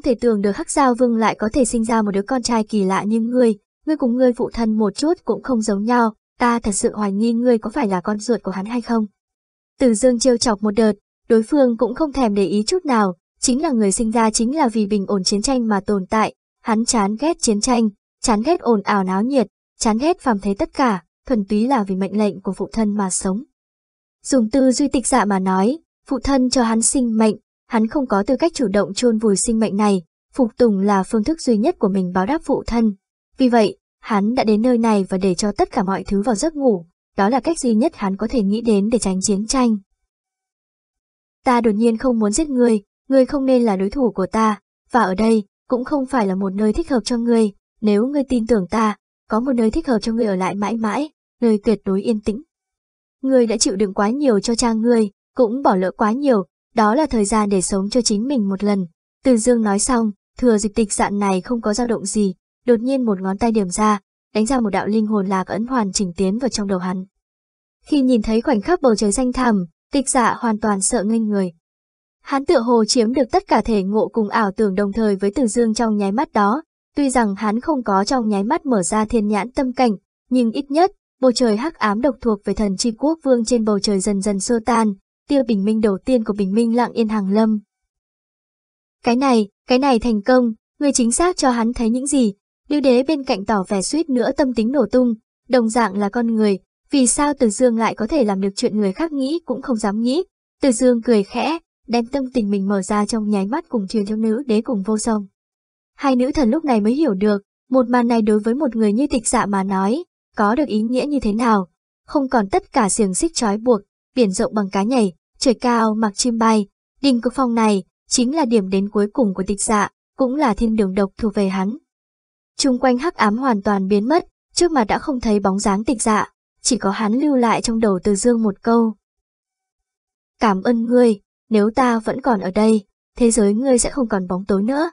không thể tưởng được Hắc Giao Vương lại có thể sinh ra một đứa con trai kỳ lạ như ngươi, ngươi cùng ngươi phụ thân một chút cũng không giống nhau, ta thật sự hoài nghi ngươi có phải là con ruột của hắn hay không. Từ Dương trêu chọc một đợt, đối phương cũng không thèm để ý chút nào, chính là người sinh ra chính là vì bình ổn chiến tranh mà tồn tại, hắn chán ghét chiến tranh, chán ghét ồn ào náo nhiệt, chán ghét phàm thế tất cả, thuần túy là vì mệnh lệnh của phụ thân mà sống. Dùng tư duy tịch dạ mà nói, phụ thân cho hắn sinh mệnh, hắn không có tư cách chủ động chôn vùi sinh mệnh này, phục tùng là phương thức duy nhất của mình báo đáp phụ thân. Vì vậy, hắn đã đến nơi này và để cho tất cả mọi thứ vào giấc ngủ, đó là cách duy nhất hắn có thể nghĩ đến để tránh chiến tranh. Ta đột nhiên không muốn giết ngươi, ngươi không nên là đối thủ của ta, và ở đây, cũng không phải là một nơi thích hợp cho ngươi, nếu ngươi tin tưởng ta, có một nơi thích hợp cho ngươi ở lại mãi mãi, nơi tuyệt đối yên tĩnh. Ngươi đã chịu đựng quá nhiều cho cha ngươi, cũng bỏ lỡ quá nhiều, đó là thời gian để sống cho chính mình một lần. Từ dương nói xong, thừa dịch tịch dạn này không có dao động gì, đột nhiên một ngón tay điểm ra, đánh ra một đạo linh hồn lạc ấn hoàn chỉnh tiến vào trong đầu hắn. Khi nhìn thấy khoảnh khắc bầu trời xanh thẳm, tịch dạ hoàn toàn sợ ngây người. Hắn tựa hồ chiếm được tất cả thể ngộ cùng ảo tưởng đồng thời với Từ Dương trong nháy mắt đó, tuy rằng hắn không có trong nháy mắt mở ra thiên nhãn tâm cảnh, nhưng ít nhất, bầu trời hắc ám độc thuộc về thần chi quốc vương trên bầu trời dần dần sơ tan, tia bình minh đầu tiên của bình minh lặng yên hàng lâm. Cái này, cái này thành công, người chính xác cho hắn thấy những gì, lưu đế bên cạnh tỏ vẻ suýt nữa tâm tính nổ tung, đồng dạng là con người, vì sao Từ Dương lại có thể làm được chuyện người khác nghĩ cũng không dám nghĩ. Từ Dương cười khẽ, đem tâm tình mình mở ra trong nháy mắt cùng truyền cho nữ đế cùng vô song. Hai nữ thần lúc này mới hiểu được, một màn này đối với một người như tịch dạ mà nói, có được ý nghĩa như thế nào. Không còn tất cả xiềng xích trói buộc, biển rộng bằng cá nhảy, trời cao mặc chim bay, đình cực phong này, chính là điểm đến cuối cùng của tịch dạ, cũng là thiên đường độc thuộc về hắn. Trung quanh hắc ám hoàn toàn biến mất, trước mặt đã không thấy bóng dáng tịch dạ, chỉ có hắn lưu lại trong đầu từ dương một câu. Cảm ơn ngươi, nếu ta vẫn còn ở đây, thế giới ngươi sẽ không còn bóng tối nữa.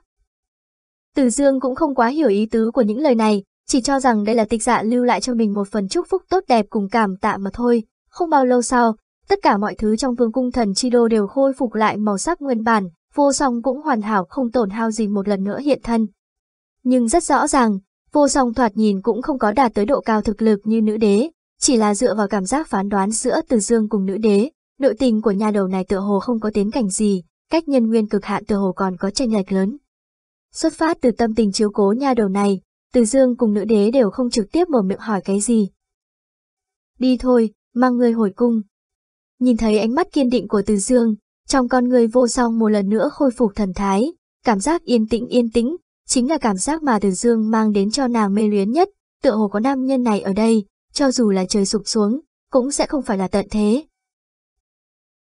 Từ dương cũng không quá hiểu ý tứ của những lời này, chỉ cho rằng đây là tịch dạ lưu lại cho mình một phần chúc phúc tốt đẹp cùng cảm tạ mà thôi. Không bao lâu sau, tất cả mọi thứ trong vương cung thần chi đô đều khôi phục lại màu sắc nguyên bản, vô song cũng hoàn hảo không tổn hao gì một lần nữa hiện thân. Nhưng rất rõ ràng, vô song thoạt nhìn cũng không có đạt tới độ cao thực lực như nữ đế, chỉ là dựa vào cảm giác phán đoán giữa từ dương cùng nữ đế, nội tình của nhà đầu này tựa hồ không có tiến cảnh gì, cách nhân nguyên cực hạn tựa hồ còn có tranh lệch lớn. Xuất phát từ tâm tình chiếu cố nhà đầu này, từ dương cùng nữ đế đều không trực tiếp mở miệng hỏi cái gì. Đi thôi, mang người hồi cung. Nhìn thấy ánh mắt kiên định của từ dương, trong con người vô song một lần nữa khôi phục thần thái, cảm giác yên tĩnh yên tĩnh, chính là cảm giác mà từ dương mang đến cho nàng mê luyến nhất, tựa hồ có nam nhân này ở đây, cho dù là trời sụp xuống, cũng sẽ không phải là tận thế.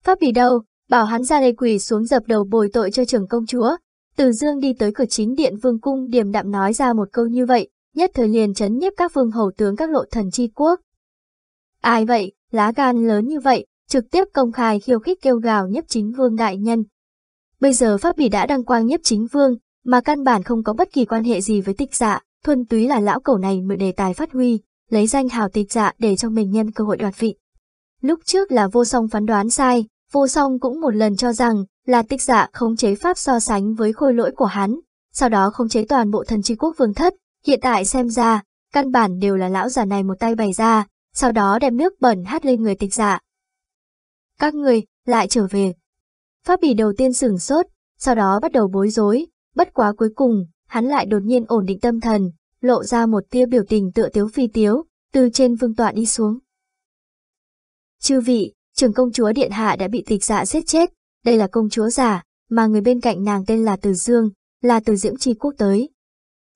Pháp bì đâu, bảo hắn ra đây quỳ xuống dập đầu bồi tội cho trưởng công chúa. Từ dương đi tới cửa chính điện vương cung điềm đạm nói ra một câu như vậy, nhất thời liền chấn nhiếp các vương hầu tướng các lộ thần chi quốc. Ai vậy, lá gan lớn như vậy, trực tiếp công khai khiêu khích kêu gào nhiếp chính vương đại nhân. Bây giờ Pháp bỉ đã đăng quang nhiếp chính vương, mà căn bản không có bất kỳ quan hệ gì với tịch dạ, thuần túy là lão cẩu này mượn đề tài phát huy, lấy danh hào tịch dạ để cho mình nhân cơ hội đoạt vị. Lúc trước là vô song phán đoán sai, vô song cũng một lần cho rằng là tịch dạ khống chế pháp so sánh với khôi lỗi của hắn, sau đó khống chế toàn bộ thần chi quốc vương thất, hiện tại xem ra, căn bản đều là lão già này một tay bày ra, sau đó đem nước bẩn hát lên người tịch dạ. Các người, lại trở về. Pháp bỉ đầu tiên sửng sốt, sau đó bắt đầu bối rối, bất quá cuối cùng, hắn lại đột nhiên ổn định tâm thần, lộ ra một tia biểu tình tựa tiếu phi tiếu, từ trên vương tọa đi xuống. Chư vị, trưởng công chúa Điện Hạ đã bị tịch dạ giết chết, đây là công chúa giả, mà người bên cạnh nàng tên là Từ Dương, là từ Diễm Chi Quốc tới.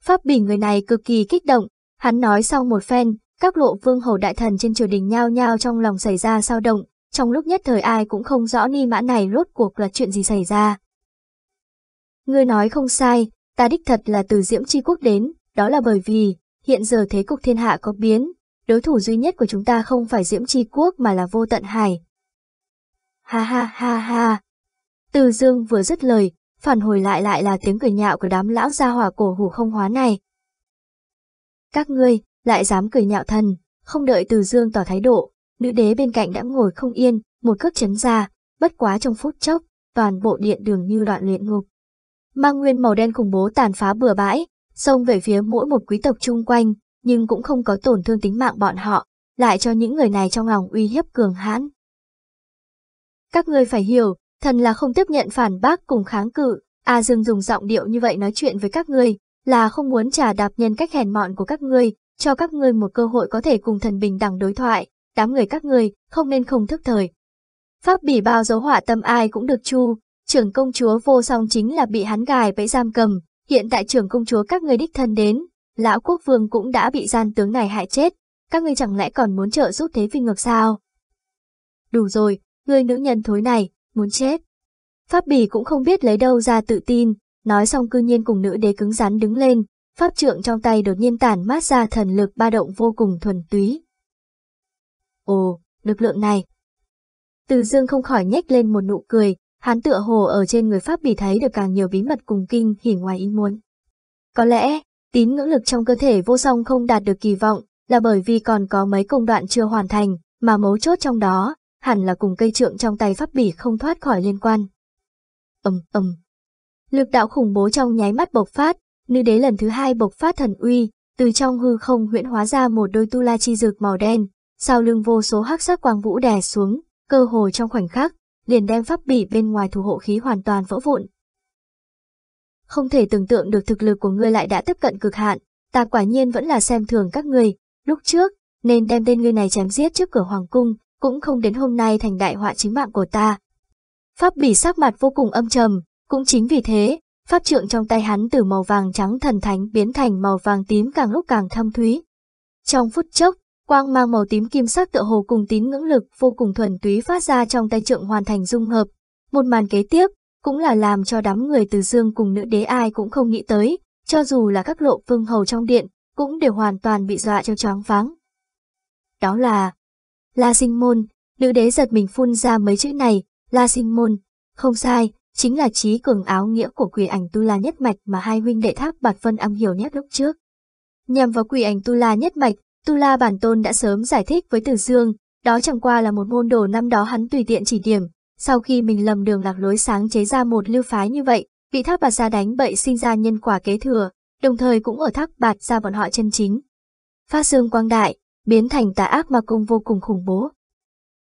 Pháp bỉ người này cực kỳ kích động, hắn nói xong một phen, các lộ vương hầu đại thần trên triều đình nhao nhao trong lòng xảy ra sao động, trong lúc nhất thời ai cũng không rõ ni mã này rốt cuộc là chuyện gì xảy ra. Ngươi nói không sai, ta đích thật là từ Diễm Chi Quốc đến, đó là bởi vì, hiện giờ thế cục thiên hạ có biến, đối thủ duy nhất của chúng ta không phải Diễm Chi Quốc mà là vô tận hải. Ha ha ha ha. Từ dương vừa dứt lời, phản hồi lại lại là tiếng cười nhạo của đám lão gia hỏa cổ hủ không hóa này. Các ngươi, lại dám cười nhạo thần, không đợi từ dương tỏ thái độ, nữ đế bên cạnh đã ngồi không yên, một cước chấn ra, bất quá trong phút chốc, toàn bộ điện đường như đoạn luyện ngục. mang nguyên màu đen khủng bố tàn phá bừa bãi, xông về phía mỗi một quý tộc chung quanh, nhưng cũng không có tổn thương tính mạng bọn họ, lại cho những người này trong lòng uy hiếp cường hãn. Các ngươi phải hiểu, thần là không tiếp nhận phản bác cùng kháng cự, A Dương dùng giọng điệu như vậy nói chuyện với các ngươi, là không muốn trả đạp nhân cách hèn mọn của các ngươi, cho các ngươi một cơ hội có thể cùng thần bình đẳng đối thoại, đám người các người không nên không thức thời. Pháp bỉ bao dấu họa tâm ai cũng được chu, trưởng công chúa vô song chính là bị hắn gài bẫy giam cầm, hiện tại trưởng công chúa các người đích thân đến, lão quốc vương cũng đã bị gian tướng này hại chết, các ngươi chẳng lẽ còn muốn trợ giúp thế vì ngược sao? Đủ rồi, ngươi nữ nhân thối này, muốn chết. Pháp bỉ cũng không biết lấy đâu ra tự tin, nói xong cư nhiên cùng nữ đế cứng rắn đứng lên, pháp trượng trong tay đột nhiên tản mát ra thần lực ba động vô cùng thuần túy. Ồ, lực lượng này. Từ dương không khỏi nhếch lên một nụ cười, hắn tựa hồ ở trên người pháp bỉ thấy được càng nhiều bí mật cùng kinh hỉ ngoài ý muốn. Có lẽ, tín ngưỡng lực trong cơ thể vô song không đạt được kỳ vọng, là bởi vì còn có mấy công đoạn chưa hoàn thành, mà mấu chốt trong đó, hẳn là cùng cây trượng trong tay pháp bỉ không thoát khỏi liên quan. ầm ầm, Lực đạo khủng bố trong nháy mắt bộc phát, nữ đế lần thứ hai bộc phát thần uy, từ trong hư không huyễn hóa ra một đôi tu la chi dược màu đen, sau lưng vô số hắc sắc quang vũ đè xuống, cơ hồ trong khoảnh khắc, liền đem pháp bỉ bên ngoài thủ hộ khí hoàn toàn vỡ vụn. Không thể tưởng tượng được thực lực của ngươi lại đã tiếp cận cực hạn, ta quả nhiên vẫn là xem thường các ngươi, lúc trước, nên đem tên ngươi này chém giết trước cửa hoàng cung, cũng không đến hôm nay thành đại họa chính mạng của ta. Pháp bỉ sắc mặt vô cùng âm trầm, cũng chính vì thế, pháp trượng trong tay hắn từ màu vàng trắng thần thánh biến thành màu vàng tím càng lúc càng thâm thúy. Trong phút chốc, quang mang màu tím kim sắc tựa hồ cùng tín ngưỡng lực vô cùng thuần túy phát ra trong tay trượng hoàn thành dung hợp. Một màn kế tiếp, cũng là làm cho đám người từ dương cùng nữ đế ai cũng không nghĩ tới, cho dù là các lộ vương hầu trong điện, cũng đều hoàn toàn bị dọa cho choáng váng. Đó là La Sinh Môn, nữ đế giật mình phun ra mấy chữ này, La Sinh Môn, không sai, chính là trí cường áo nghĩa của quỷ ảnh Tu La nhất mạch mà hai huynh đệ tháp bạt phân âm hiểu nhất lúc trước. Nhằm vào quỷ ảnh Tu La nhất mạch, Tu La bản tôn đã sớm giải thích với Từ Dương, đó chẳng qua là một môn đồ năm đó hắn tùy tiện chỉ điểm, sau khi mình lầm đường lạc lối sáng chế ra một lưu phái như vậy, bị thác bạt gia đánh bậy sinh ra nhân quả kế thừa, đồng thời cũng ở thác bạt ra bọn họ chân chính. Phát dương quang đại, biến thành tà ác ma cung vô cùng khủng bố.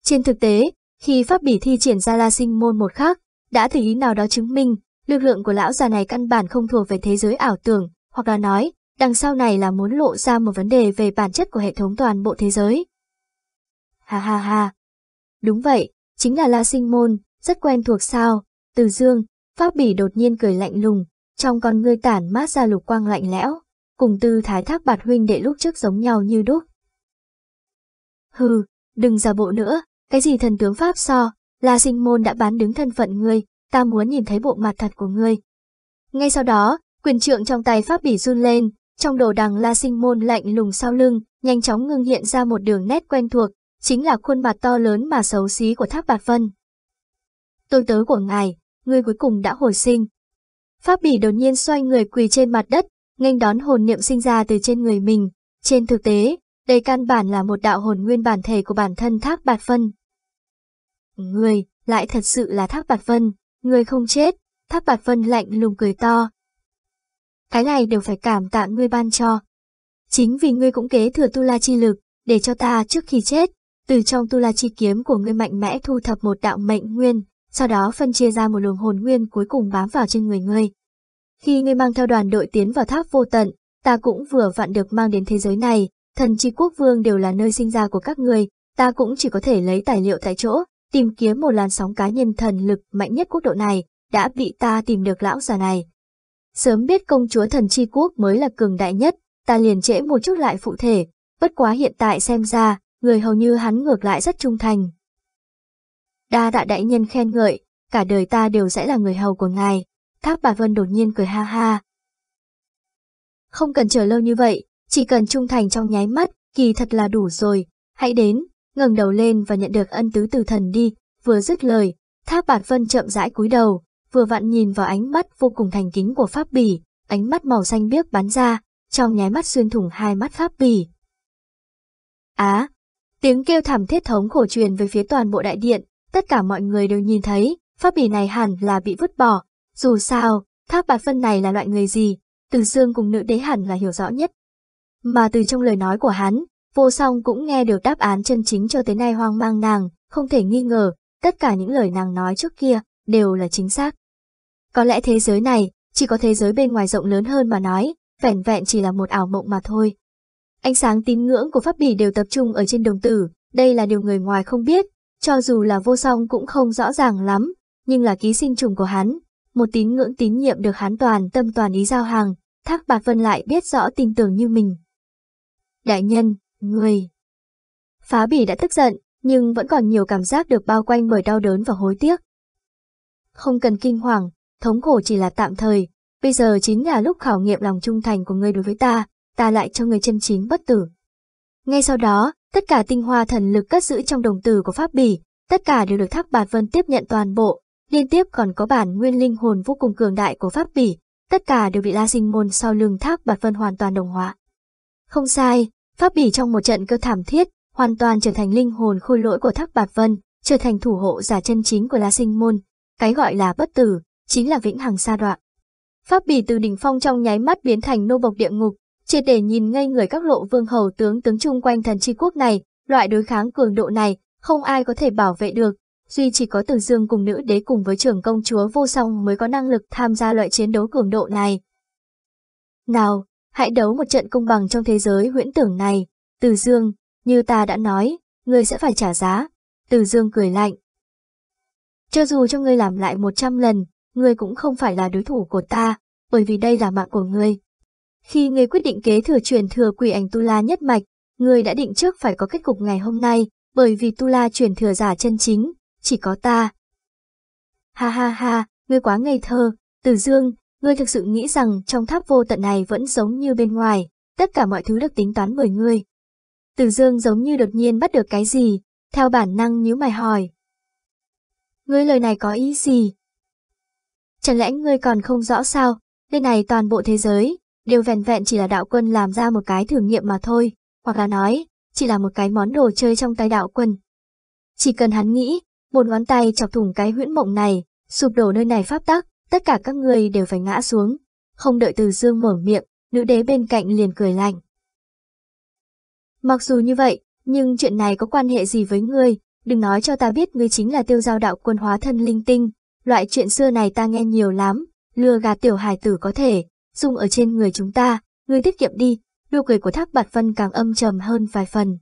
Trên thực tế, khi pháp bỉ thi triển ra la sinh môn một khác đã thể ý nào đó chứng minh, lực lượng của lão già này căn bản không thuộc về thế giới ảo tưởng, hoặc là nói, đằng sau này là muốn lộ ra một vấn đề về bản chất của hệ thống toàn bộ thế giới. Ha ha ha. Đúng vậy, chính là La Sinh Môn, rất quen thuộc sao, từ dương, Pháp Bỉ đột nhiên cười lạnh lùng, trong con ngươi tản mát ra lục quang lạnh lẽo, cùng tư thái thác bạt huynh đệ lúc trước giống nhau như đúc. Hừ, đừng giả bộ nữa, cái gì thần tướng Pháp so, La Sinh Môn đã bán đứng thân phận ngươi, ta muốn nhìn thấy bộ mặt thật của ngươi. Ngay sau đó, quyền trượng trong tay Pháp Bỉ run lên, trong đồ đằng La Sinh Môn lạnh lùng sau lưng, nhanh chóng ngưng hiện ra một đường nét quen thuộc, chính là khuôn mặt to lớn mà xấu xí của Tháp Bạt Vân. Tôi tớ của ngài, ngươi cuối cùng đã hồi sinh. Pháp Bỉ đột nhiên xoay người quỳ trên mặt đất, nghênh đón hồn niệm sinh ra từ trên người mình. Trên thực tế, đây căn bản là một đạo hồn nguyên bản thể của bản thân Thác Bạt Vân. Ngươi, lại thật sự là Thác Bạt Vân, ngươi không chết, Thác Bạt Vân lạnh lùng cười to. Cái này đều phải cảm tạ ngươi ban cho. Chính vì ngươi cũng kế thừa tu la chi lực, để cho ta trước khi chết, từ trong tu la chi kiếm của ngươi mạnh mẽ thu thập một đạo mệnh nguyên, sau đó phân chia ra một luồng hồn nguyên cuối cùng bám vào trên người ngươi. Khi ngươi mang theo đoàn đội tiến vào tháp vô tận, ta cũng vừa vặn được mang đến thế giới này, thần chi quốc vương đều là nơi sinh ra của các ngươi, ta cũng chỉ có thể lấy tài liệu tại chỗ, tìm kiếm một làn sóng cá nhân thần lực mạnh nhất quốc độ này, đã bị ta tìm được lão già này. Sớm biết công chúa thần chi quốc mới là cường đại nhất, ta liền trễ một chút lại phụ thể, bất quá hiện tại xem ra, người hầu như hắn ngược lại rất trung thành. Đa tạ đại nhân khen ngợi, cả đời ta đều sẽ là người hầu của ngài, thác bà Vân đột nhiên cười ha ha. Không cần chờ lâu như vậy, chỉ cần trung thành trong nháy mắt, kỳ thật là đủ rồi, hãy đến, ngẩng đầu lên và nhận được ân tứ từ thần đi, vừa dứt lời, thác bà vân chậm rãi cúi đầu, vừa vặn nhìn vào ánh mắt vô cùng thành kính của pháp bỉ, ánh mắt màu xanh biếc bắn ra, trong nháy mắt xuyên thủng hai mắt pháp bỉ. Á, tiếng kêu thảm thiết thống khổ truyền về phía toàn bộ đại điện, tất cả mọi người đều nhìn thấy, pháp bỉ này hẳn là bị vứt bỏ, dù sao, Thác bạt phân này là loại người gì, từ xương cùng nữ đế hẳn là hiểu rõ nhất. Mà từ trong lời nói của hắn, vô song cũng nghe được đáp án chân chính cho tới nay hoang mang nàng, không thể nghi ngờ, tất cả những lời nàng nói trước kia, đều là chính xác. Có lẽ thế giới này, chỉ có thế giới bên ngoài rộng lớn hơn mà nói, vẻn vẹn chỉ là một ảo mộng mà thôi. Ánh sáng tín ngưỡng của pháp bỉ đều tập trung ở trên đồng tử, đây là điều người ngoài không biết, cho dù là vô song cũng không rõ ràng lắm, nhưng là ký sinh trùng của hắn, một tín ngưỡng tín nhiệm được hắn toàn tâm toàn ý giao hàng, Thác bạc Vân lại biết rõ tin tưởng như mình. Đại nhân, người. Phá bỉ đã tức giận, nhưng vẫn còn nhiều cảm giác được bao quanh bởi đau đớn và hối tiếc. Không cần kinh hoàng, thống khổ chỉ là tạm thời, bây giờ chính là lúc khảo nghiệm lòng trung thành của ngươi đối với ta, ta lại cho ngươi chân chính bất tử. Ngay sau đó, tất cả tinh hoa thần lực cất giữ trong đồng tử của Pháp Bỉ, tất cả đều được Thác Bạt Vân tiếp nhận toàn bộ, liên tiếp còn có bản nguyên linh hồn vô cùng cường đại của Pháp Bỉ, tất cả đều bị La Sinh Môn sau lưng Thác Bạt Vân hoàn toàn đồng hóa. Không sai, Pháp Bỉ trong một trận cơ thảm thiết, hoàn toàn trở thành linh hồn khôi lỗi của Thác Bạt Vân, trở thành thủ hộ giả chân chính của La Sinh Môn. Cái gọi là bất tử, chính là vĩnh hằng sa đọa. Pháp bì từ đỉnh phong trong nháy mắt biến thành nô bộc địa ngục, triệt để nhìn ngây người các lộ vương hầu tướng tướng chung quanh thần chi quốc này, loại đối kháng cường độ này, không ai có thể bảo vệ được, duy chỉ có Từ Dương cùng nữ đế cùng với trưởng công chúa vô song mới có năng lực tham gia loại chiến đấu cường độ này. Nào, hãy đấu một trận công bằng trong thế giới huyễn tưởng này, Từ Dương, như ta đã nói, ngươi sẽ phải trả giá. Từ Dương cười lạnh. Cho dù cho ngươi làm lại một trăm lần, ngươi cũng không phải là đối thủ của ta, bởi vì đây là mạng của ngươi. Khi ngươi quyết định kế thừa truyền thừa quỷ ảnh Tu La nhất mạch, ngươi đã định trước phải có kết cục ngày hôm nay, bởi vì Tu La truyền thừa giả chân chính, chỉ có ta. Ha ha ha, ngươi quá ngây thơ, Từ Dương, ngươi thực sự nghĩ rằng trong tháp vô tận này vẫn giống như bên ngoài, tất cả mọi thứ được tính toán bởi ngươi. Từ Dương giống như đột nhiên bắt được cái gì, theo bản năng nhíu mày hỏi. Ngươi lời này có ý gì? Chẳng lẽ ngươi còn không rõ sao, nơi này toàn bộ thế giới, đều vẹn vẹn chỉ là đạo quân làm ra một cái thử nghiệm mà thôi, hoặc là nói, chỉ là một cái món đồ chơi trong tay đạo quân. Chỉ cần hắn nghĩ, một ngón tay chọc thủng cái huyễn mộng này, sụp đổ nơi này pháp tắc, tất cả các người đều phải ngã xuống. Không đợi từ dương mở miệng, nữ đế bên cạnh liền cười lạnh. Mặc dù như vậy, nhưng chuyện này có quan hệ gì với ngươi, đừng nói cho ta biết ngươi chính là tiêu giao đạo quân hóa thân linh tinh, loại chuyện xưa này ta nghe nhiều lắm, lừa gạt tiểu hài tử có thể, dùng ở trên người chúng ta, ngươi tiết kiệm đi, nụ cười của thác bạt phân càng âm trầm hơn vài phần.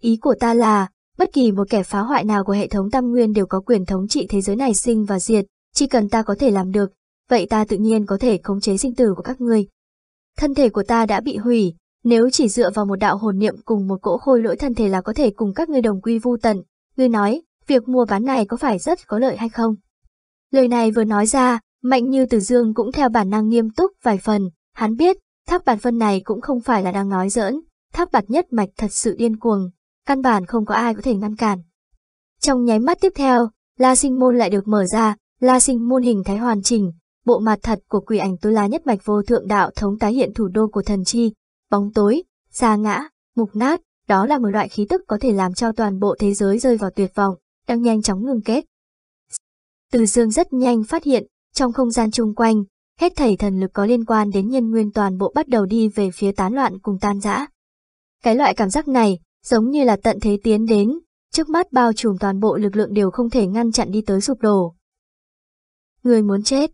Ý của ta là, bất kỳ một kẻ phá hoại nào của hệ thống tam nguyên đều có quyền thống trị thế giới này sinh và diệt, chỉ cần ta có thể làm được, vậy ta tự nhiên có thể khống chế sinh tử của các ngươi. Thân thể của ta đã bị hủy, nếu chỉ dựa vào một đạo hồn niệm cùng một cỗ khôi lỗi thân thể là có thể cùng các ngươi đồng quy vu tận, ngươi nói, việc mua bán này có phải rất có lợi hay không? Lời này vừa nói ra, Mạnh như tử Dương cũng theo bản năng nghiêm túc vài phần, hắn biết, tháp bạt phân này cũng không phải là đang nói giỡn, tháp bạt nhất mạch thật sự điên cuồng, căn bản không có ai có thể ngăn cản. Trong nháy mắt tiếp theo, La Sinh Môn lại được mở ra, La Sinh Môn hình thái hoàn chỉnh, bộ mặt thật của quỷ ảnh tu la nhất mạch vô thượng đạo thống tái hiện thủ đô của thần chi, bóng tối, xa ngã, mục nát, đó là một loại khí tức có thể làm cho toàn bộ thế giới rơi vào tuyệt vọng, đang nhanh chóng ngừng kết. Từ dương rất nhanh phát hiện, trong không gian chung quanh, hết thảy thần lực có liên quan đến nhân nguyên toàn bộ bắt đầu đi về phía tán loạn cùng tan rã. Cái loại cảm giác này, giống như là tận thế tiến đến, trước mắt bao trùm toàn bộ lực lượng đều không thể ngăn chặn đi tới sụp đổ. Người muốn chết.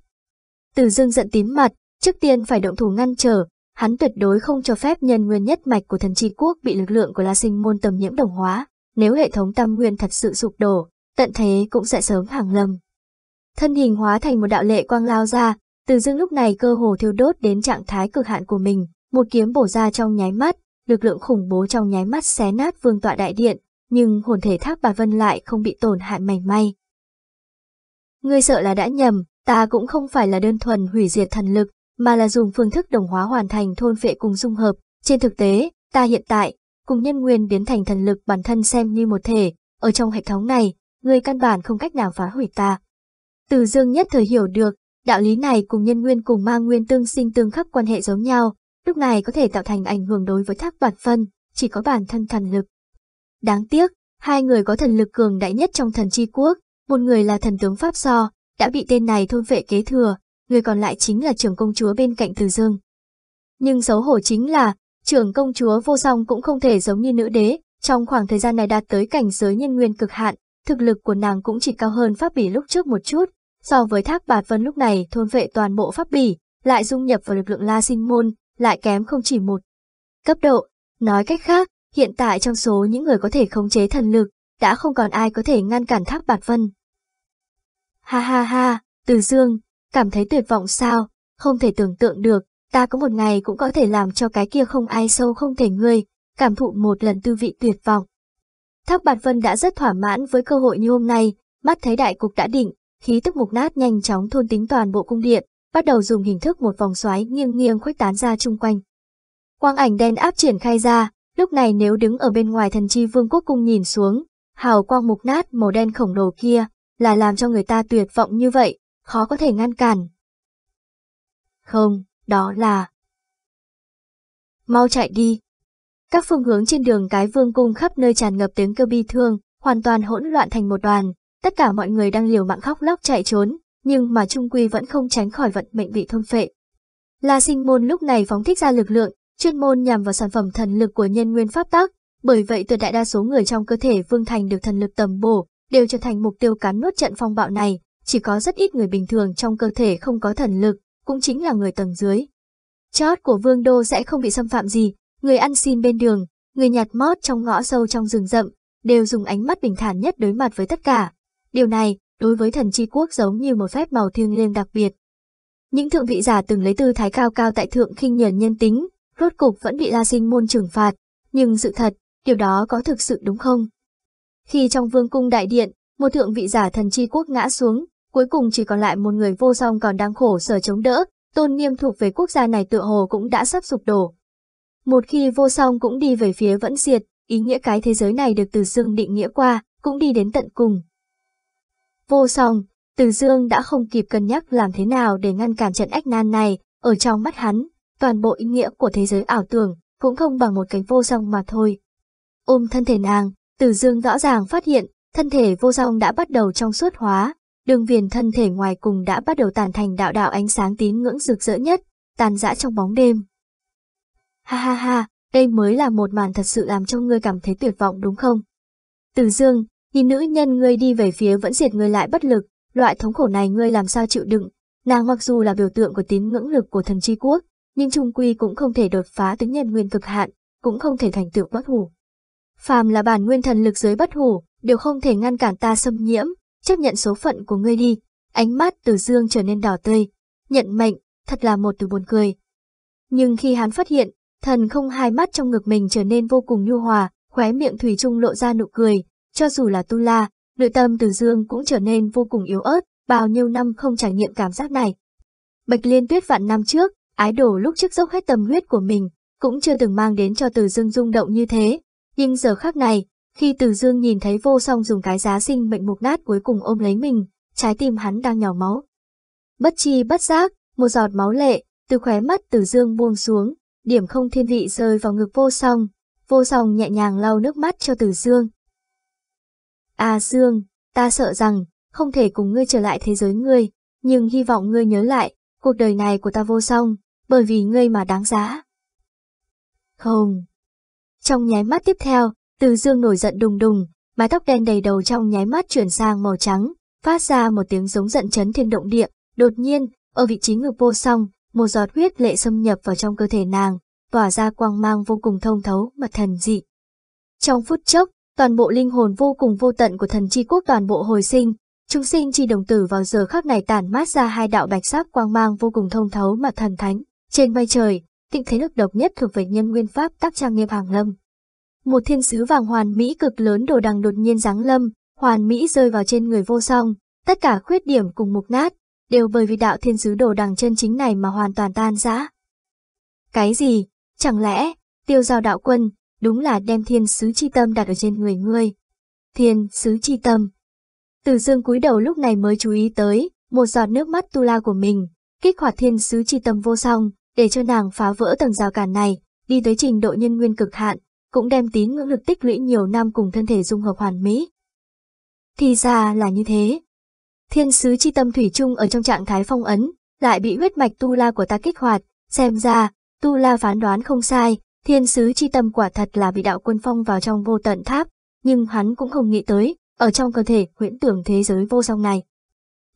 Từ dương giận tím mặt, trước tiên phải động thủ ngăn trở, hắn tuyệt đối không cho phép nhân nguyên nhất mạch của thần tri quốc bị lực lượng của La Sinh môn tầm nhiễm đồng hóa, nếu hệ thống tam nguyên thật sự sụp đổ, tận thế cũng sẽ sớm hàng lâm. Thân hình hóa thành một đạo lệ quang lao ra, từ dương lúc này cơ hồ thiêu đốt đến trạng thái cực hạn của mình, một kiếm bổ ra trong nháy mắt, lực lượng khủng bố trong nháy mắt xé nát vương tọa đại điện, nhưng hồn thể thác bà Vân lại không bị tổn hại mảy may. Ngươi sợ là đã nhầm, ta cũng không phải là đơn thuần hủy diệt thần lực, mà là dùng phương thức đồng hóa hoàn thành thôn phệ cùng dung hợp. Trên thực tế, ta hiện tại, cùng nhân nguyên biến thành thần lực bản thân xem như một thể, ở trong hệ thống này, người căn bản không cách nào phá hủy ta. Từ dương nhất thời hiểu được, đạo lý này cùng nhân nguyên cùng ma nguyên tương sinh tương khắc quan hệ giống nhau, lúc này có thể tạo thành ảnh hưởng đối với thác bản phân, chỉ có bản thân thần lực. Đáng tiếc, hai người có thần lực cường đại nhất trong thần chi quốc, một người là thần tướng Pháp So, đã bị tên này thôn vệ kế thừa, người còn lại chính là trưởng công chúa bên cạnh Từ Dương. Nhưng xấu hổ chính là, trưởng công chúa vô song cũng không thể giống như nữ đế, trong khoảng thời gian này đạt tới cảnh giới nhân nguyên cực hạn, thực lực của nàng cũng chỉ cao hơn pháp bỉ lúc trước một chút, so với thác bạt vân lúc này thôn vệ toàn bộ pháp bỉ, lại dung nhập vào lực lượng la sinh môn, lại kém không chỉ một cấp độ. Nói cách khác, hiện tại trong số những người có thể khống chế thần lực, đã không còn ai có thể ngăn cản thác bạt vân. Ha ha ha, từ dương, cảm thấy tuyệt vọng sao, không thể tưởng tượng được, ta có một ngày cũng có thể làm cho cái kia không ai sâu không thể ngươi, cảm thụ một lần tư vị tuyệt vọng. Thác Bạt Vân đã rất thỏa mãn với cơ hội như hôm nay, mắt thấy đại cục đã định, khí tức mục nát nhanh chóng thôn tính toàn bộ cung điện, bắt đầu dùng hình thức một vòng xoáy nghiêng nghiêng khuếch tán ra chung quanh. Quang ảnh đen áp triển khai ra, lúc này nếu đứng ở bên ngoài thần chi vương quốc cung nhìn xuống, hào quang mục nát màu đen khổng lồ kia, là làm cho người ta tuyệt vọng như vậy, khó có thể ngăn cản. Không, đó là... Mau chạy đi. Các phương hướng trên đường cái vương cung khắp nơi tràn ngập tiếng kêu bi thương, hoàn toàn hỗn loạn thành một đoàn, tất cả mọi người đang liều mạng khóc lóc chạy trốn, nhưng mà trung quy vẫn không tránh khỏi vận mệnh bị thôn phệ. La sinh môn lúc này phóng thích ra lực lượng, chuyên môn nhằm vào sản phẩm thần lực của nhân nguyên pháp tác, bởi vậy tuyệt đại đa số người trong cơ thể Vương Thành được thần lực tầm bổ, đều trở thành mục tiêu cắn nuốt trận phong bạo này, chỉ có rất ít người bình thường trong cơ thể không có thần lực, cũng chính là người tầng dưới. Chót của Vương Đô sẽ không bị xâm phạm gì, người ăn xin bên đường, người nhặt mót trong ngõ sâu trong rừng rậm, đều dùng ánh mắt bình thản nhất đối mặt với tất cả. Điều này, đối với thần chi quốc giống như một phép màu thiêng liêng đặc biệt. Những thượng vị giả từng lấy tư thái cao cao tại thượng khinh nhờn nhân tính, rốt cục vẫn bị La Sinh môn trừng phạt, nhưng sự thật, điều đó có thực sự đúng không? Khi trong vương cung đại điện, một thượng vị giả thần chi quốc ngã xuống, cuối cùng chỉ còn lại một người vô song còn đang khổ sở chống đỡ, tôn nghiêm thuộc về quốc gia này tựa hồ cũng đã sắp sụp đổ. Một khi vô song cũng đi về phía vẫn diệt, ý nghĩa cái thế giới này được từ dương định nghĩa qua, cũng đi đến tận cùng. Vô song, từ dương đã không kịp cân nhắc làm thế nào để ngăn cản trận ách nan này, ở trong mắt hắn, toàn bộ ý nghĩa của thế giới ảo tưởng cũng không bằng một cánh vô song mà thôi. Ôm thân thể nàng, từ dương rõ ràng phát hiện, thân thể vô song đã bắt đầu trong suốt hóa, đường viền thân thể ngoài cùng đã bắt đầu tàn thành đạo đạo ánh sáng tín ngưỡng rực rỡ nhất, tàn dã trong bóng đêm. Ha ha ha, đây mới là một màn thật sự làm cho ngươi cảm thấy tuyệt vọng đúng không? Từ dương, nhìn nữ nhân ngươi đi về phía vẫn diệt ngươi lại bất lực, loại thống khổ này ngươi làm sao chịu đựng, nàng mặc dù là biểu tượng của tín ngưỡng lực của thần chi quốc, nhưng trung quy cũng không thể đột phá tính nhân nguyên cực hạn, cũng không thể thành tựu bất hủ. Phàm là bản nguyên thần lực giới bất hủ, đều không thể ngăn cản ta xâm nhiễm, chấp nhận số phận của ngươi đi. Ánh mắt từ dương trở nên đỏ tươi, nhận mệnh, thật là một từ buồn cười. Nhưng khi hắn phát hiện, thần không hai mắt trong ngực mình trở nên vô cùng nhu hòa, khóe miệng thủy trung lộ ra nụ cười, cho dù là tu la, nội tâm từ dương cũng trở nên vô cùng yếu ớt, bao nhiêu năm không trải nghiệm cảm giác này. Bạch liên tuyết vạn năm trước, ái đồ lúc trước dốc hết tâm huyết của mình, cũng chưa từng mang đến cho từ dương rung động như thế. Nhưng giờ khác này, khi từ dương nhìn thấy vô song dùng cái giá sinh mệnh mục nát cuối cùng ôm lấy mình, trái tim hắn đang nhỏ máu. Bất chi bất giác, một giọt máu lệ, từ khóe mắt từ dương buông xuống, điểm không thiên vị rơi vào ngực vô song, vô song nhẹ nhàng lau nước mắt cho từ dương. À Dương, ta sợ rằng, không thể cùng ngươi trở lại thế giới ngươi, nhưng hy vọng ngươi nhớ lại, cuộc đời này của ta vô song, bởi vì ngươi mà đáng giá. Không. Trong nháy mắt tiếp theo, từ dương nổi giận đùng đùng, mái tóc đen đầy đầu trong nháy mắt chuyển sang màu trắng, phát ra một tiếng giống giận chấn thiên động địa, đột nhiên, ở vị trí ngực vô song, một giọt huyết lệ xâm nhập vào trong cơ thể nàng, tỏa ra quang mang vô cùng thông thấu mà thần dị. Trong phút chốc, toàn bộ linh hồn vô cùng vô tận của thần chi quốc toàn bộ hồi sinh, chúng sinh chi đồng tử vào giờ khắc này tản mát ra hai đạo bạch sắc quang mang vô cùng thông thấu mà thần thánh. Trên bay trời, tịnh thế lực độc nhất thuộc về nhân nguyên pháp tác trang nghiêm hàng lâm. Một thiên sứ vàng hoàn mỹ cực lớn đồ đằng đột nhiên giáng lâm, hoàn mỹ rơi vào trên người vô song, tất cả khuyết điểm cùng mục nát, đều bởi vì đạo thiên sứ đồ đằng chân chính này mà hoàn toàn tan rã. Cái gì? Chẳng lẽ, tiêu giao đạo quân, đúng là đem thiên sứ chi tâm đặt ở trên người ngươi. Thiên sứ chi tâm. Từ dương cúi đầu lúc này mới chú ý tới, một giọt nước mắt tu la của mình, kích hoạt thiên sứ chi tâm vô song, để cho nàng phá vỡ tầng rào cản này, đi tới trình độ nhân nguyên cực hạn, cũng đem tín ngưỡng lực tích lũy nhiều năm cùng thân thể dung hợp hoàn mỹ. Thì ra là như thế. Thiên sứ chi tâm thủy chung ở trong trạng thái phong ấn, lại bị huyết mạch tu la của ta kích hoạt, xem ra, tu la phán đoán không sai, thiên sứ chi tâm quả thật là bị đạo quân phong vào trong vô tận tháp, nhưng hắn cũng không nghĩ tới, ở trong cơ thể huyễn tưởng thế giới vô song này.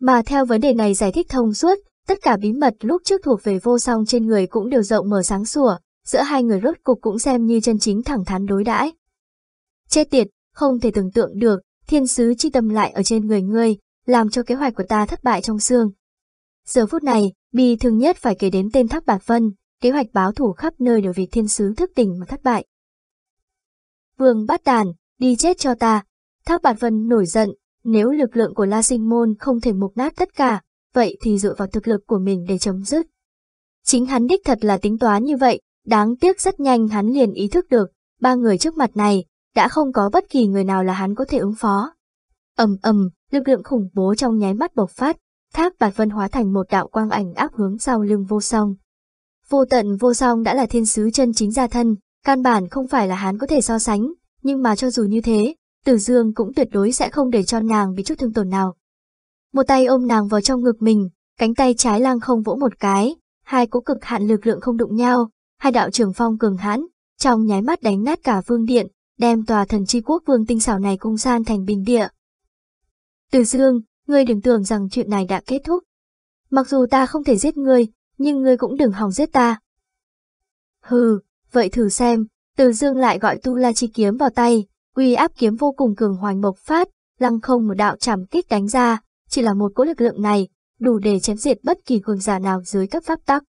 Mà theo vấn đề này giải thích thông suốt, tất cả bí mật lúc trước thuộc về vô song trên người cũng đều rộng mở sáng sủa, giữa hai người rốt cục cũng xem như chân chính thẳng thắn đối đãi. Chết tiệt, không thể tưởng tượng được, thiên sứ chi tâm lại ở trên người ngươi, làm cho kế hoạch của ta thất bại trong xương. Giờ phút này, bi thường nhất phải kể đến tên Thác Bạc Vân, kế hoạch báo thủ khắp nơi đều vì thiên sứ thức tỉnh mà thất bại. Vương bắt đàn, đi chết cho ta. Thác Bạc Vân nổi giận, nếu lực lượng của La Sinh Môn không thể mục nát tất cả, vậy thì dựa vào thực lực của mình để chấm dứt. Chính hắn đích thật là tính toán như vậy, đáng tiếc rất nhanh hắn liền ý thức được, ba người trước mặt này, đã không có bất kỳ người nào là hắn có thể ứng phó. ầm ầm, lực lượng khủng bố trong nháy mắt bộc phát, thác bạt vân hóa thành một đạo quang ảnh áp hướng sau lưng vô song. Vô tận vô song đã là thiên sứ chân chính gia thân, căn bản không phải là hắn có thể so sánh, nhưng mà cho dù như thế, Tử Dương cũng tuyệt đối sẽ không để cho nàng bị chút thương tổn nào. Một tay ôm nàng vào trong ngực mình, cánh tay trái lang không vỗ một cái, hai cỗ cực hạn lực lượng không đụng nhau, hai đạo trường phong cường hãn, trong nháy mắt đánh nát cả vương điện, đem tòa thần chi quốc vương tinh xảo này cung san thành bình địa. Từ dương, ngươi đừng tưởng rằng chuyện này đã kết thúc. Mặc dù ta không thể giết ngươi, nhưng ngươi cũng đừng hòng giết ta. Hừ, vậy thử xem, từ dương lại gọi tu la chi kiếm vào tay, uy áp kiếm vô cùng cường hoành bộc phát, lăng không một đạo chảm kích đánh ra, chỉ là một cỗ lực lượng này, đủ để chém diệt bất kỳ cường giả nào dưới cấp pháp tắc.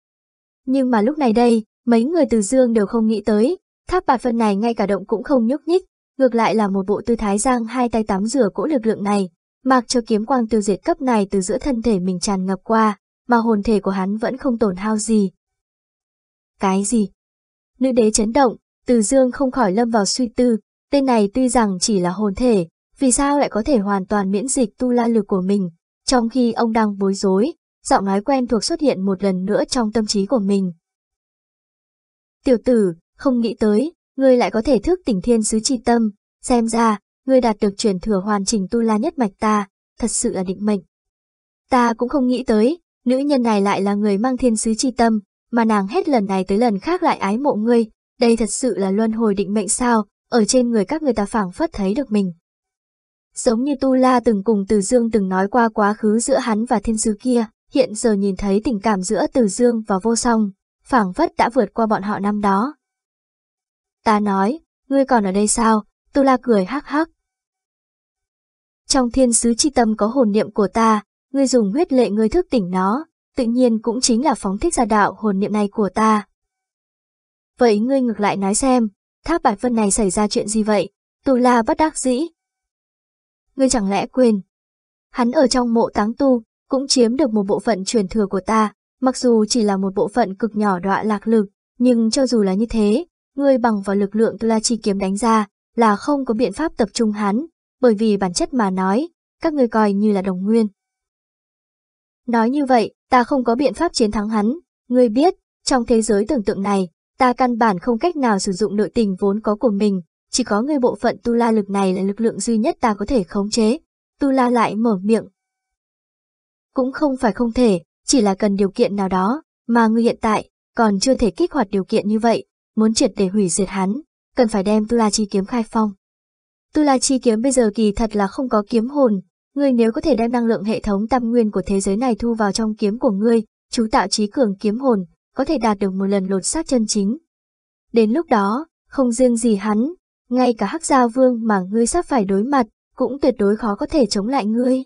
Nhưng mà lúc này đây, mấy người từ dương đều không nghĩ tới, tháp bạt phân này ngay cả động cũng không nhúc nhích, ngược lại là một bộ tư thái giang hai tay tắm rửa cỗ lực lượng này, mặc cho kiếm quang tiêu diệt cấp này từ giữa thân thể mình tràn ngập qua, mà hồn thể của hắn vẫn không tổn hao gì. Cái gì? Nữ đế chấn động, từ dương không khỏi lâm vào suy tư, tên này tuy rằng chỉ là hồn thể, vì sao lại có thể hoàn toàn miễn dịch tu la lực của mình, trong khi ông đang bối rối, giọng nói quen thuộc xuất hiện một lần nữa trong tâm trí của mình. Tiểu tử, không nghĩ tới, ngươi lại có thể thức tỉnh thiên sứ chi tâm, xem ra, ngươi đạt được truyền thừa hoàn chỉnh tu la nhất mạch ta, thật sự là định mệnh. Ta cũng không nghĩ tới, nữ nhân này lại là người mang thiên sứ chi tâm, mà nàng hết lần này tới lần khác lại ái mộ ngươi, đây thật sự là luân hồi định mệnh sao, ở trên người các người ta phảng phất thấy được mình. Giống như Tu La từng cùng Từ Dương từng nói qua quá khứ giữa hắn và thiên sứ kia, hiện giờ nhìn thấy tình cảm giữa Từ Dương và vô song, phảng phất đã vượt qua bọn họ năm đó. Ta nói, ngươi còn ở đây sao? Tu La cười hắc hắc. Trong thiên sứ chi tâm có hồn niệm của ta, ngươi dùng huyết lệ ngươi thức tỉnh nó, tự nhiên cũng chính là phóng thích ra đạo hồn niệm này của ta. Vậy ngươi ngược lại nói xem, tháp bài vân này xảy ra chuyện gì vậy? Tu La bất đắc dĩ. Ngươi chẳng lẽ quên? Hắn ở trong mộ táng tu, cũng chiếm được một bộ phận truyền thừa của ta, mặc dù chỉ là một bộ phận cực nhỏ đọa lạc lực, nhưng cho dù là như thế, ngươi bằng vào lực lượng Tu La Chi kiếm đánh ra, là không có biện pháp tập trung hắn, bởi vì bản chất mà nói, các ngươi coi như là đồng nguyên. Nói như vậy, ta không có biện pháp chiến thắng hắn, ngươi biết, trong thế giới tưởng tượng này, ta căn bản không cách nào sử dụng nội tình vốn có của mình, chỉ có người bộ phận tu la lực này là lực lượng duy nhất ta có thể khống chế. Tu la lại mở miệng. Cũng không phải không thể, chỉ là cần điều kiện nào đó, mà ngươi hiện tại còn chưa thể kích hoạt điều kiện như vậy, muốn triệt để hủy diệt hắn, cần phải đem Tu La Chi kiếm khai phong. Tu La Chi kiếm bây giờ kỳ thật là không có kiếm hồn, ngươi nếu có thể đem năng lượng hệ thống tam nguyên của thế giới này thu vào trong kiếm của ngươi, chú tạo trí cường kiếm hồn, có thể đạt được một lần lột xác chân chính. Đến lúc đó, không riêng gì hắn, ngay cả hắc gia vương mà ngươi sắp phải đối mặt, cũng tuyệt đối khó có thể chống lại ngươi.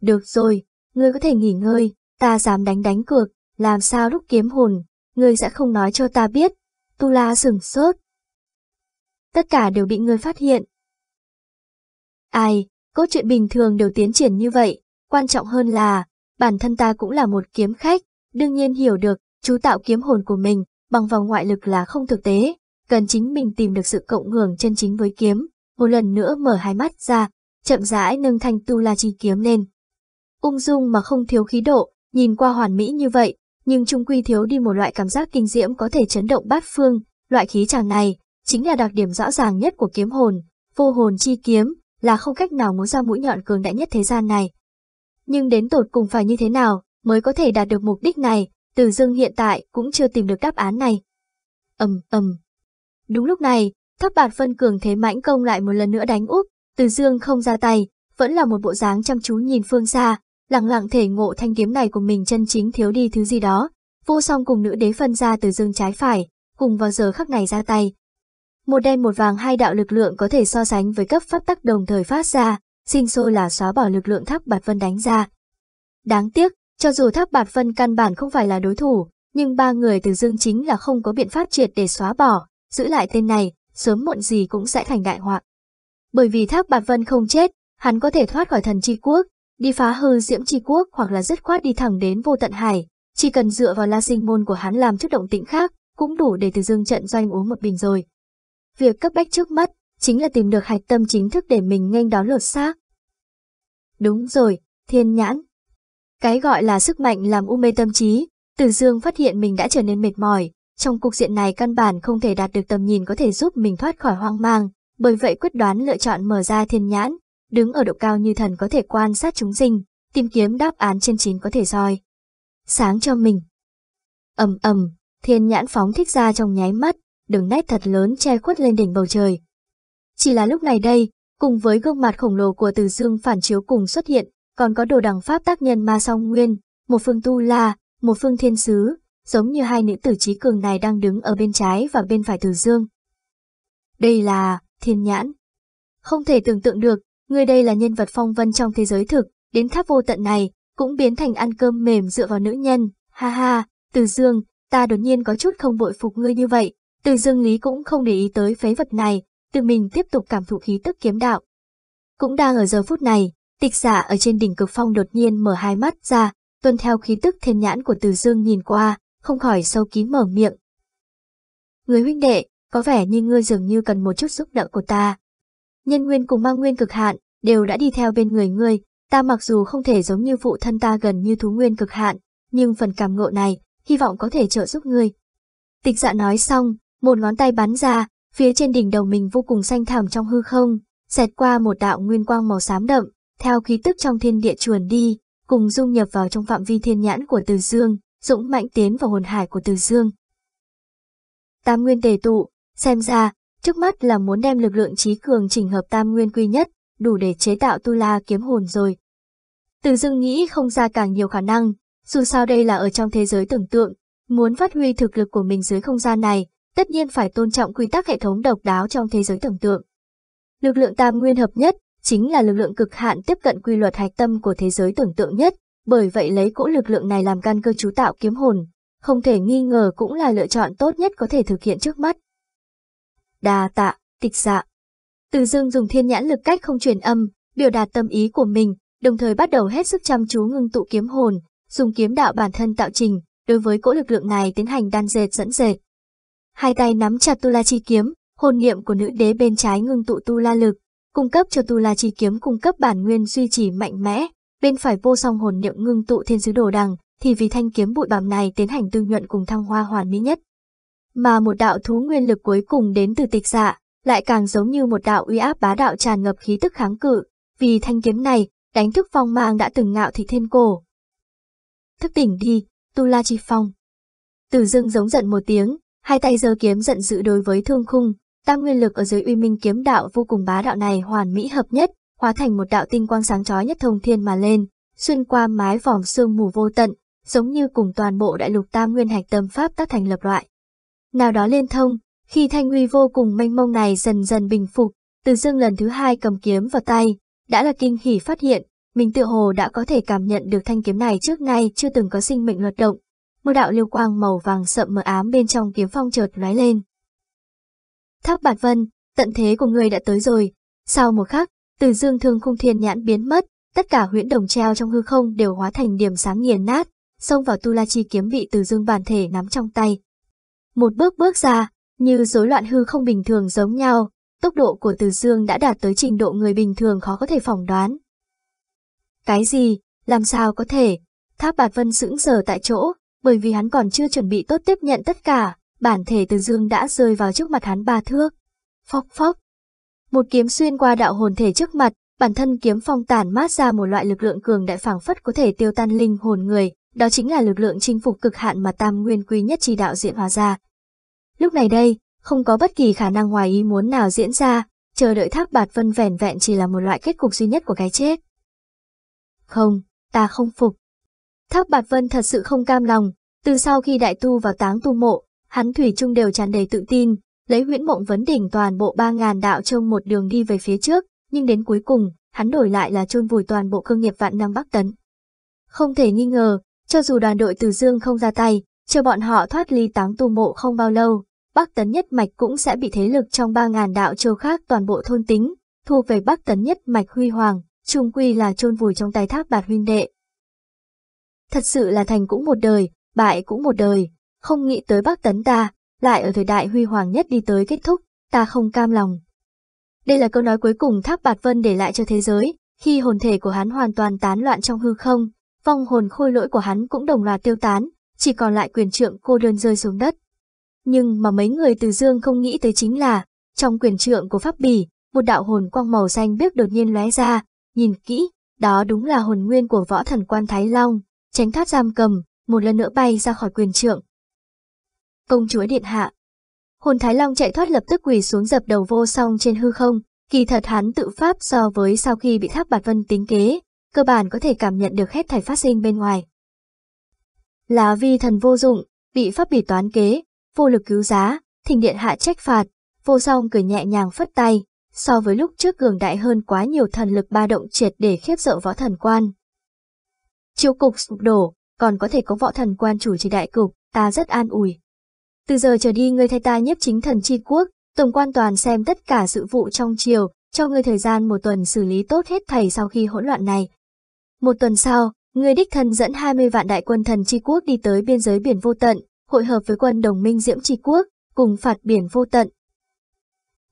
Được rồi, ngươi có thể nghỉ ngơi, ta dám đánh đánh cược, làm sao lúc kiếm hồn, ngươi sẽ không nói cho ta biết. Tu La sừng sốt. Tất cả đều bị ngươi phát hiện. Ai, cốt truyện bình thường đều tiến triển như vậy, quan trọng hơn là, bản thân ta cũng là một kiếm khách, đương nhiên hiểu được, chú tạo kiếm hồn của mình, bằng vào ngoại lực là không thực tế, cần chính mình tìm được sự cộng hưởng chân chính với kiếm, một lần nữa mở hai mắt ra, chậm rãi nâng thanh tu la chi kiếm lên. Ung dung mà không thiếu khí độ, nhìn qua hoàn mỹ như vậy, nhưng trung quy thiếu đi một loại cảm giác kinh diễm có thể chấn động bát phương, loại khí chàng này, chính là đặc điểm rõ ràng nhất của kiếm hồn, vô hồn chi kiếm, là không cách nào muốn ra mũi nhọn cường đại nhất thế gian này, Nhưng đến tột cùng phải như thế nào mới có thể đạt được mục đích này, Từ Dương hiện tại cũng chưa tìm được đáp án này. ầm ầm. Đúng lúc này, tháp bạt phân cường thế mãnh công lại một lần nữa đánh úp, Từ Dương không ra tay, vẫn là một bộ dáng chăm chú nhìn phương xa, lặng lặng thể ngộ thanh kiếm này của mình chân chính thiếu đi thứ gì đó. Vô song cùng nữ đế phân ra Từ Dương trái phải, cùng vào giờ khắc này ra tay. Một đen một vàng hai đạo lực lượng có thể so sánh với cấp pháp tắc đồng thời phát ra, sinh sôi là xóa bỏ lực lượng tháp bạt vân đánh ra. Đáng tiếc, cho dù tháp bạt vân căn bản không phải là đối thủ, nhưng ba người từ dương chính là không có biện pháp triệt để xóa bỏ, giữ lại tên này, sớm muộn gì cũng sẽ thành đại họa. Bởi vì tháp bạt vân không chết, hắn có thể thoát khỏi thần chi quốc, đi phá hư diễm chi quốc hoặc là dứt khoát đi thẳng đến vô tận hải, chỉ cần dựa vào la sinh môn của hắn làm chút động tĩnh khác, cũng đủ để từ dương trận doanh uống một bình rồi. Việc cấp bách trước mắt, chính là tìm được hạch tâm chính thức để mình nghênh đón lột xác. Đúng rồi, thiên nhãn. Cái gọi là sức mạnh làm u mê tâm trí, Từ Dương phát hiện mình đã trở nên mệt mỏi, trong cục diện này căn bản không thể đạt được tầm nhìn có thể giúp mình thoát khỏi hoang mang, bởi vậy quyết đoán lựa chọn mở ra thiên nhãn, đứng ở độ cao như thần có thể quan sát chúng sinh, tìm kiếm đáp án trên chín có thể soi. Sáng cho mình. ầm ầm, thiên nhãn phóng thích ra trong nháy mắt, đường nét thật lớn che khuất lên đỉnh bầu trời. Chỉ là lúc này đây, cùng với gương mặt khổng lồ của Từ Dương phản chiếu cùng xuất hiện, còn có đồ đằng pháp tác nhân ma song nguyên, một phương tu la, một phương thiên sứ, giống như hai nữ tử trí cường này đang đứng ở bên trái và bên phải Từ Dương. Đây là thiên nhãn. Không thể tưởng tượng được, người đây là nhân vật phong vân trong thế giới thực, đến tháp vô tận này, cũng biến thành ăn cơm mềm dựa vào nữ nhân, ha ha, Từ Dương, ta đột nhiên có chút không bội phục ngươi như vậy, từ dương lý cũng không để ý tới phế vật này, tự mình tiếp tục cảm thụ khí tức kiếm đạo. Cũng đang ở giờ phút này, tịch giả ở trên đỉnh cực phong đột nhiên mở hai mắt ra, tuân theo khí tức thiên nhãn của từ dương nhìn qua, không khỏi sâu kín mở miệng. Người huynh đệ, có vẻ như ngươi dường như cần một chút giúp đỡ của ta. Nhân nguyên cùng mang nguyên cực hạn, đều đã đi theo bên người ngươi, ta mặc dù không thể giống như phụ thân ta gần như thú nguyên cực hạn, nhưng phần cảm ngộ này, hy vọng có thể trợ giúp ngươi. Tịch dạ nói xong, một ngón tay bắn ra, phía trên đỉnh đầu mình vô cùng xanh thẳm trong hư không, xẹt qua một đạo nguyên quang màu xám đậm, theo khí tức trong thiên địa chuồn đi, cùng dung nhập vào trong phạm vi thiên nhãn của Từ Dương, dũng mạnh tiến vào hồn hải của Từ Dương. Tam nguyên tề tụ, xem ra, trước mắt là muốn đem lực lượng trí cường chỉnh hợp tam nguyên quy nhất, đủ để chế tạo tu la kiếm hồn rồi. Từ Dương nghĩ không ra càng nhiều khả năng, dù sao đây là ở trong thế giới tưởng tượng, muốn phát huy thực lực của mình dưới không gian này, tất nhiên phải tôn trọng quy tắc hệ thống độc đáo trong thế giới tưởng tượng. Lực lượng tam nguyên hợp nhất chính là lực lượng cực hạn tiếp cận quy luật hạch tâm của thế giới tưởng tượng nhất, bởi vậy lấy cỗ lực lượng này làm căn cơ chú tạo kiếm hồn, không thể nghi ngờ cũng là lựa chọn tốt nhất có thể thực hiện trước mắt. Đà tạ, tịch dạ. Từ dương dùng thiên nhãn lực cách không truyền âm, biểu đạt tâm ý của mình, đồng thời bắt đầu hết sức chăm chú ngưng tụ kiếm hồn, dùng kiếm đạo bản thân tạo trình, đối với cỗ lực lượng này tiến hành đan dệt dẫn dệt hai tay nắm chặt tu la chi kiếm, hồn niệm của nữ đế bên trái ngưng tụ tu la lực, cung cấp cho tu la chi kiếm cung cấp bản nguyên duy trì mạnh mẽ, bên phải vô song hồn niệm ngưng tụ thiên sứ đồ đằng, thì vì thanh kiếm bụi bặm này tiến hành tương nhuận cùng thăng hoa hoàn mỹ nhất. Mà một đạo thú nguyên lực cuối cùng đến từ tịch dạ, lại càng giống như một đạo uy áp bá đạo tràn ngập khí tức kháng cự, vì thanh kiếm này, đánh thức phong mang đã từng ngạo thị thiên cổ. Thức tỉnh đi, tu la chi phong. Từ dưng giống giận một tiếng, Hai tay giơ kiếm giận dữ đối với thương khung, tam nguyên lực ở dưới uy minh kiếm đạo vô cùng bá đạo này hoàn mỹ hợp nhất, hóa thành một đạo tinh quang sáng chói nhất thông thiên mà lên, xuyên qua mái vòm sương mù vô tận, giống như cùng toàn bộ đại lục tam nguyên hạch tâm pháp tác thành lập loại. Nào đó liên thông, khi thanh uy vô cùng mênh mông này dần dần bình phục, từ dương lần thứ hai cầm kiếm vào tay, đã là kinh hỉ phát hiện, mình tự hồ đã có thể cảm nhận được thanh kiếm này trước nay chưa từng có sinh mệnh luật động, một đạo liêu quang màu vàng sậm mờ ám bên trong kiếm phong chợt lóe lên. Tháp Bạt Vân, tận thế của người đã tới rồi. Sau một khắc, từ dương thương khung thiên nhãn biến mất, tất cả huyễn đồng treo trong hư không đều hóa thành điểm sáng nghiền nát, xông vào tu la chi kiếm bị từ dương bản thể nắm trong tay. Một bước bước ra, như rối loạn hư không bình thường giống nhau, tốc độ của từ dương đã đạt tới trình độ người bình thường khó có thể phỏng đoán. Cái gì, làm sao có thể, tháp bạt vân sững sờ tại chỗ, bởi vì hắn còn chưa chuẩn bị tốt tiếp nhận tất cả, bản thể từ dương đã rơi vào trước mặt hắn ba thước. Phóc phóc. Một kiếm xuyên qua đạo hồn thể trước mặt, bản thân kiếm phong tản mát ra một loại lực lượng cường đại phảng phất có thể tiêu tan linh hồn người, đó chính là lực lượng chinh phục cực hạn mà Tam Nguyên Quý nhất chỉ đạo diễn hóa ra. Lúc này đây, không có bất kỳ khả năng ngoài ý muốn nào diễn ra, chờ đợi Thác Bạt Vân vẻn vẹn chỉ là một loại kết cục duy nhất của cái chết. Không, ta không phục. Thác Bạt Vân thật sự không cam lòng, từ sau khi đại tu vào táng tu mộ, hắn thủy chung đều tràn đầy tự tin, lấy huyễn mộng vấn đỉnh toàn bộ ba ngàn đạo trông một đường đi về phía trước, nhưng đến cuối cùng, hắn đổi lại là chôn vùi toàn bộ cương nghiệp vạn năm Bắc Tấn. Không thể nghi ngờ, cho dù đoàn đội Từ Dương không ra tay, chờ bọn họ thoát ly táng tu mộ không bao lâu, Bắc Tấn Nhất Mạch cũng sẽ bị thế lực trong ba ngàn đạo châu khác toàn bộ thôn tính, thu về Bắc Tấn Nhất Mạch huy hoàng, trung quy là chôn vùi trong tay thác bạt huynh đệ. Thật sự là thành cũng một đời, bại cũng một đời, không nghĩ tới Bắc Tấn ta, lại ở thời đại huy hoàng nhất đi tới kết thúc, ta không cam lòng. Đây là câu nói cuối cùng Thác Bạt Vân để lại cho thế giới, khi hồn thể của hắn hoàn toàn tán loạn trong hư không, vong hồn khôi lỗi của hắn cũng đồng loạt tiêu tán, chỉ còn lại quyền trượng cô đơn rơi xuống đất. Nhưng mà mấy người từ dương không nghĩ tới chính là, trong quyền trượng của Pháp Bỉ, một đạo hồn quang màu xanh biếc đột nhiên lóe ra, nhìn kỹ, đó đúng là hồn nguyên của võ thần quan Thái Long, tránh thoát giam cầm, một lần nữa bay ra khỏi quyền trượng. Công chúa điện hạ Hồn Thái Long chạy thoát lập tức quỳ xuống dập đầu vô song trên hư không, kỳ thật hắn tự pháp so với sau khi bị tháp bạt vân tính kế, cơ bản có thể cảm nhận được hết thảy phát sinh bên ngoài. Là vi thần vô dụng, bị pháp bỉ toán kế, vô lực cứu giá, thỉnh điện hạ trách phạt, vô song cười nhẹ nhàng phất tay, so với lúc trước cường đại hơn quá nhiều thần lực ba động triệt để khiếp sợ võ thần quan. Chiêu cục sụp đổ, còn có thể có võ thần quan chủ trì đại cục, ta rất an ủi. Từ giờ trở đi ngươi thay ta nhiếp chính thần chi quốc, tổng quan toàn xem tất cả sự vụ trong triều, cho ngươi thời gian một tuần xử lý tốt hết thầy sau khi hỗn loạn này. Một tuần sau, ngươi đích thân dẫn 20 vạn đại quân thần chi quốc đi tới biên giới biển vô tận, hội hợp với quân đồng minh Diễm Tri Quốc, cùng phạt biển vô tận.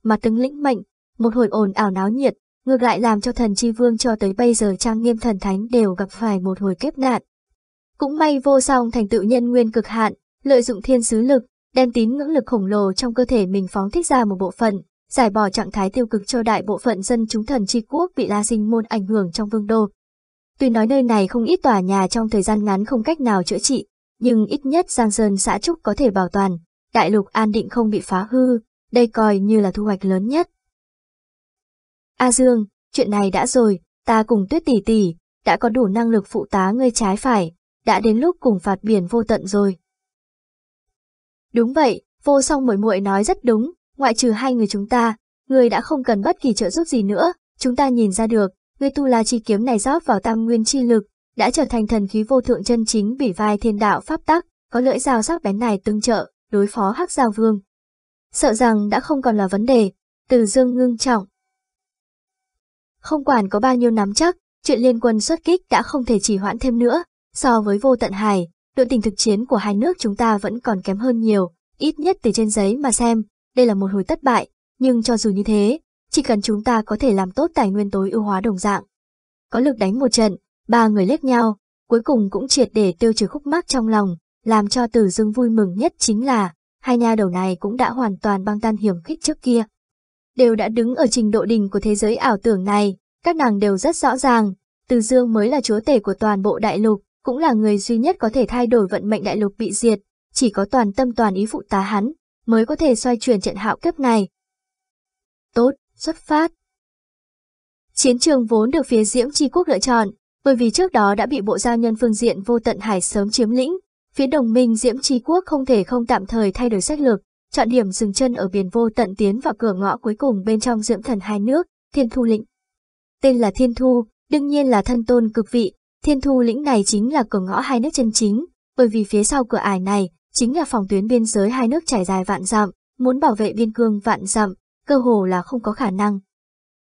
Mà tướng lĩnh mệnh, một hồi ồn ảo náo nhiệt, ngược lại làm cho thần chi vương cho tới bây giờ trang nghiêm thần thánh đều gặp phải một hồi kiếp nạn. Cũng may vô song thành tựu nhân nguyên cực hạn, lợi dụng thiên sứ lực, đem tín ngưỡng lực khổng lồ trong cơ thể mình phóng thích ra một bộ phận, giải bỏ trạng thái tiêu cực cho đại bộ phận dân chúng thần chi quốc bị La Sinh môn ảnh hưởng trong vương đô. Tuy nói nơi này không ít tòa nhà trong thời gian ngắn không cách nào chữa trị, nhưng ít nhất Giang Sơn xã Trúc có thể bảo toàn, đại lục an định không bị phá hư, đây coi như là thu hoạch lớn nhất. A Dương, chuyện này đã rồi, ta cùng tuyết tỷ tỷ, đã có đủ năng lực phụ tá ngươi trái phải, đã đến lúc cùng phạt biển vô tận rồi. Đúng vậy, vô song muội muội nói rất đúng, ngoại trừ hai người chúng ta, ngươi đã không cần bất kỳ trợ giúp gì nữa, chúng ta nhìn ra được, ngươi tu la chi kiếm này rót vào tam nguyên chi lực, đã trở thành thần khí vô thượng chân chính bỉ vai thiên đạo pháp tắc, có lưỡi dao sắc bén này tương trợ, đối phó hắc giao vương. Sợ rằng đã không còn là vấn đề, từ dương ngưng trọng. Không quản có bao nhiêu nắm chắc, chuyện liên quân xuất kích đã không thể chỉ hoãn thêm nữa, so với vô tận hải, đội tình thực chiến của hai nước chúng ta vẫn còn kém hơn nhiều, ít nhất từ trên giấy mà xem, đây là một hồi thất bại, nhưng cho dù như thế, chỉ cần chúng ta có thể làm tốt tài nguyên tối ưu hóa đồng dạng. Có lực đánh một trận, ba người liếc nhau, cuối cùng cũng triệt để tiêu trừ khúc mắc trong lòng, làm cho Tử Dương vui mừng nhất chính là, hai nha đầu này cũng đã hoàn toàn băng tan hiểm khích trước kia. Đều đã đứng ở trình độ đỉnh của thế giới ảo tưởng này, các nàng đều rất rõ ràng, Từ Dương mới là chúa tể của toàn bộ đại lục, cũng là người duy nhất có thể thay đổi vận mệnh đại lục bị diệt, chỉ có toàn tâm toàn ý phụ tá hắn, mới có thể xoay chuyển trận hạo kiếp này. Tốt, xuất phát. Chiến trường vốn được phía Diễm Tri Quốc lựa chọn, bởi vì trước đó đã bị bộ giao nhân phương diện vô tận hải sớm chiếm lĩnh, phía đồng minh Diễm Tri Quốc không thể không tạm thời thay đổi sách lược, chọn điểm dừng chân ở biển vô tận tiến vào cửa ngõ cuối cùng bên trong Diễm Thần hai nước, Thiên Thu Lĩnh. Tên là Thiên Thu, đương nhiên là thân tôn cực vị, Thiên Thu Lĩnh này chính là cửa ngõ hai nước chân chính, bởi vì phía sau cửa ải này chính là phòng tuyến biên giới hai nước trải dài vạn dặm, muốn bảo vệ biên cương vạn dặm, cơ hồ là không có khả năng.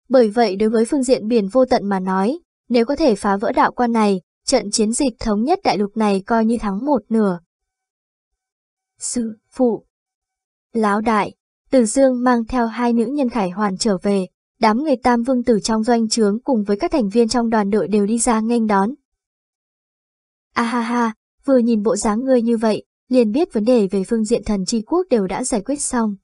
Bởi vậy đối với phương diện biển vô tận mà nói, nếu có thể phá vỡ đạo quan này, trận chiến dịch thống nhất đại lục này coi như thắng một nửa. Sư, phụ. Láo đại, Từ Dương mang theo hai nữ nhân khải hoàn trở về, đám người tam vương tử trong doanh trướng cùng với các thành viên trong đoàn đội đều đi ra nghênh đón. A ha ha, vừa nhìn bộ dáng ngươi như vậy, liền biết vấn đề về phương diện thần chi quốc đều đã giải quyết xong.